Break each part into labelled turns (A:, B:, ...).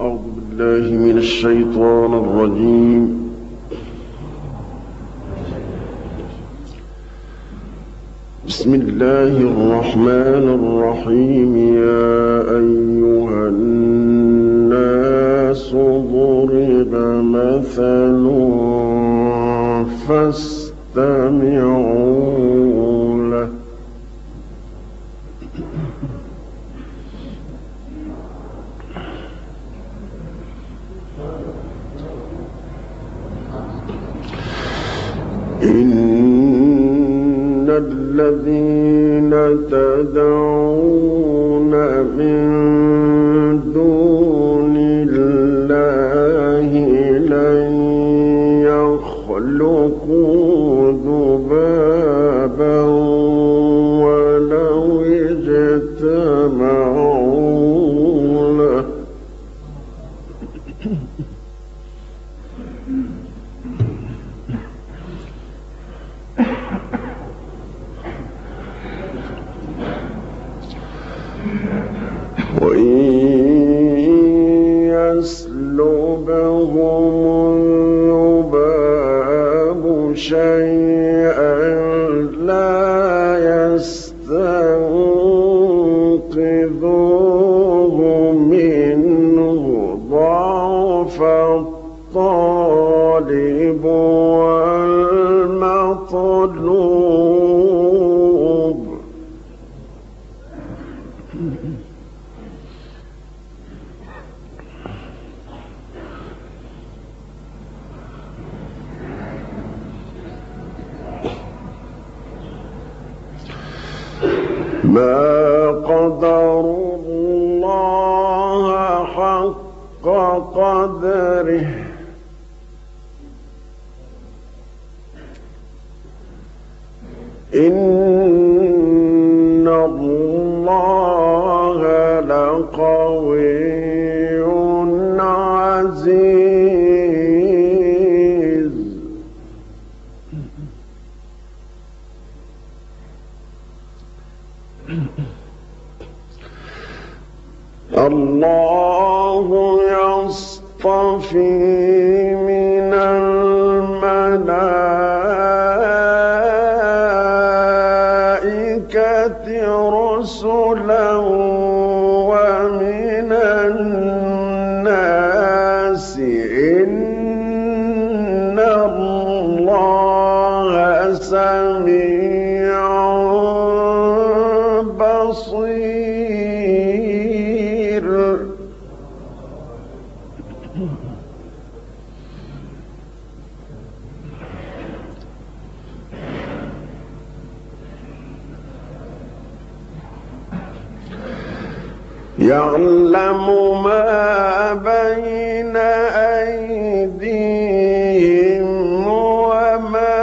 A: بالله من الشيطان الرجيم. بسم الله الرحمن الرحيم. يا أيها الناس ضرب مثل فاستمعوا إن الذين تدعون من دون الله لن يخلقوا ذبابا قلوبهم ما قدر الملائكة رسلا ومن الناس إن الله سميع يعلم ما بين أيديهم وما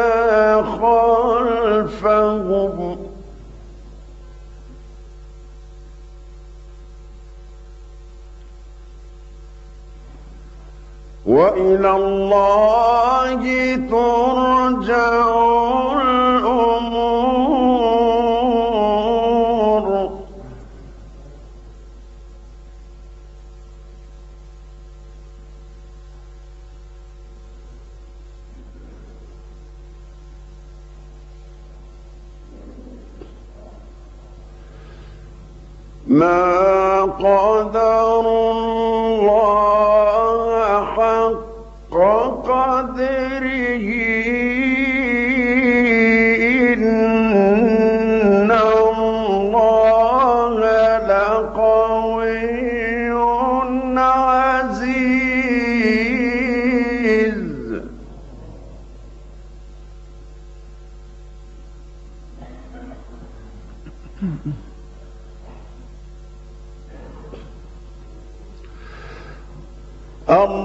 A: خلفهم. وإلى الله ترجع ما قدر الله حق قدره إن الله لقوي عزيز.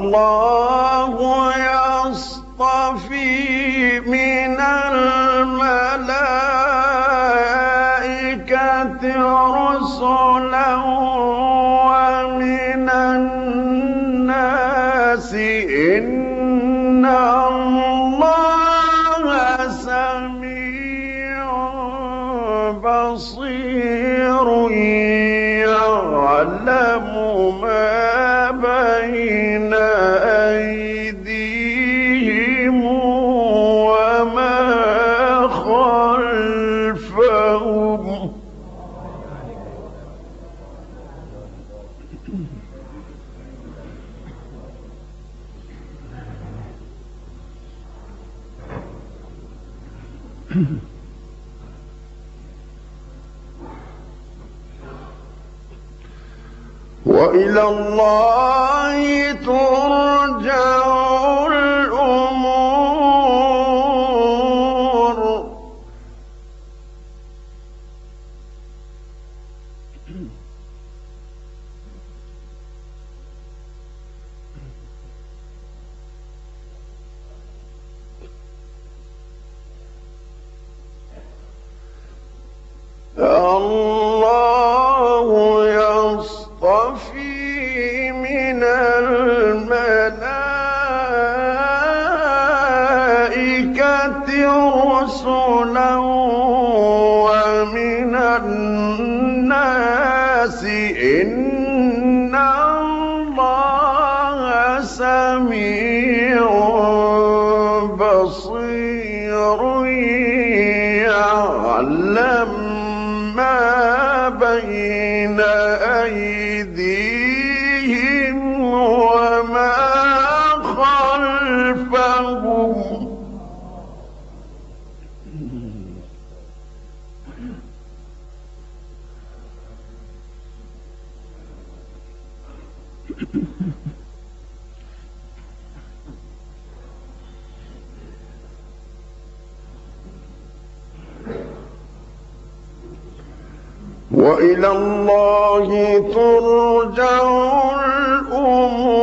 A: الله يصطفي من الملائكة رسلا خلفهم وإلى الله ترجع بين أيديهم وما خلفهم وإلى الله ترجع الأمور.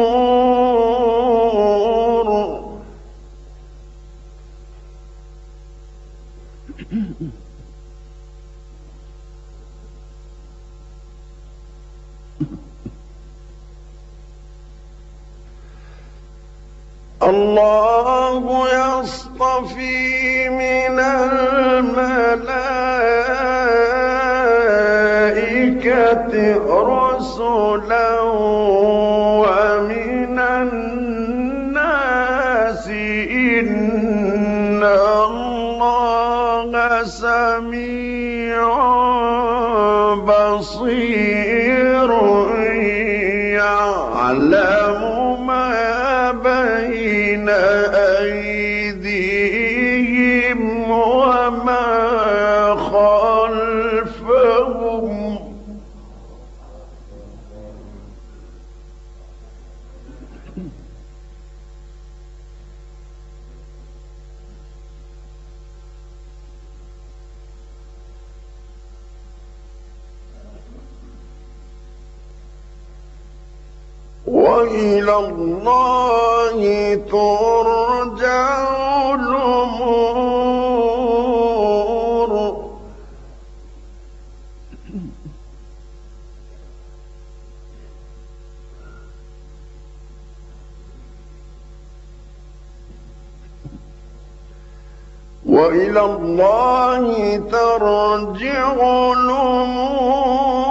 A: الله يصطفي من الملائكة رسلا ومن الناس إن الله سميع بصير يعلم ما بين أيديهم وما خلفهم وإلى الله ترجع الأمور. وإلى الله ترجع الأمور.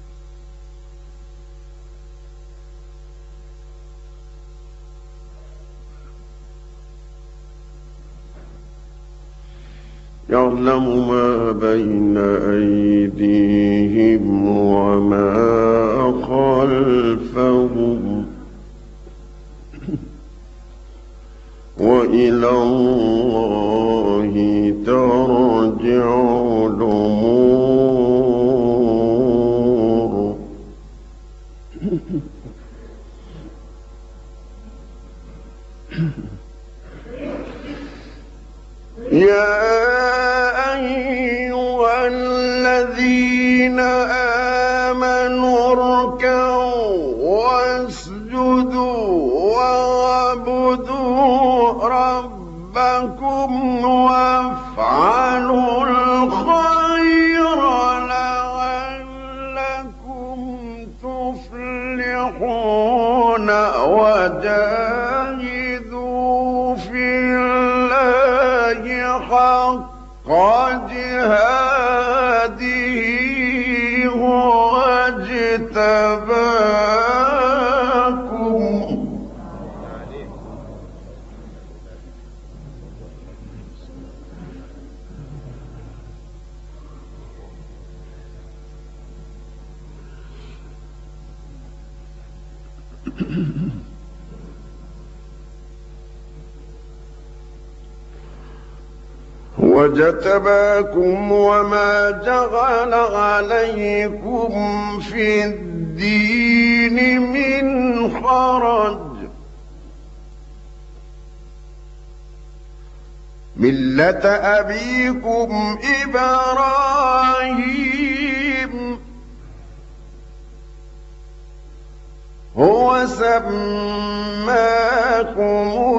A: يعلم ما بين أيديهم وما خلفهم. وإلى الله ترجع. وجتباكم وما جعل عليكم في الدين من حرج ملة أبيكم إبراهيم. هو سماكم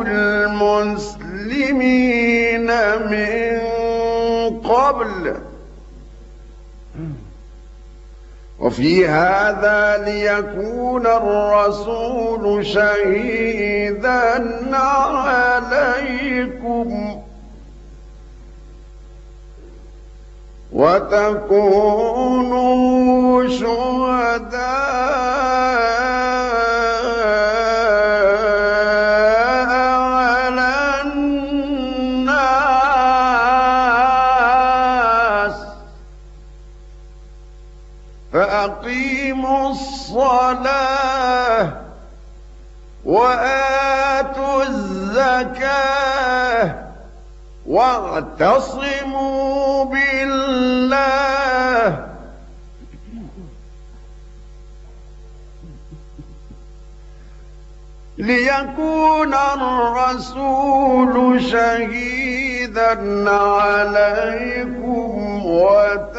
A: المسلمين من قبل. وفي هذا ليكون الرسول شهيدا عليكم. وتكونوا شهداء الزكاة واعتصموا بالله. ليكون الرسول شهيدا عليكم وتكونوا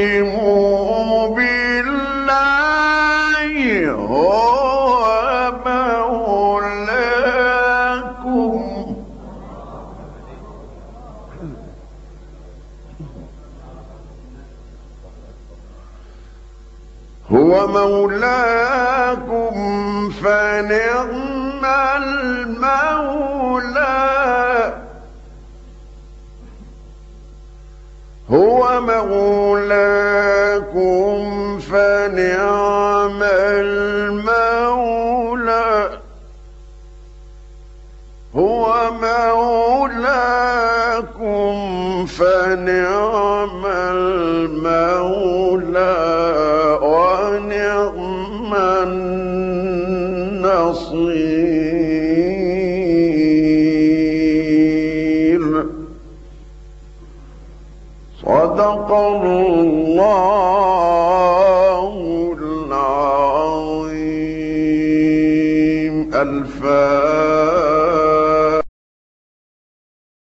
A: واعتصموا بالله هو مولاكم هو مولاكم فنعم المولى. هو مولاكم صدق الله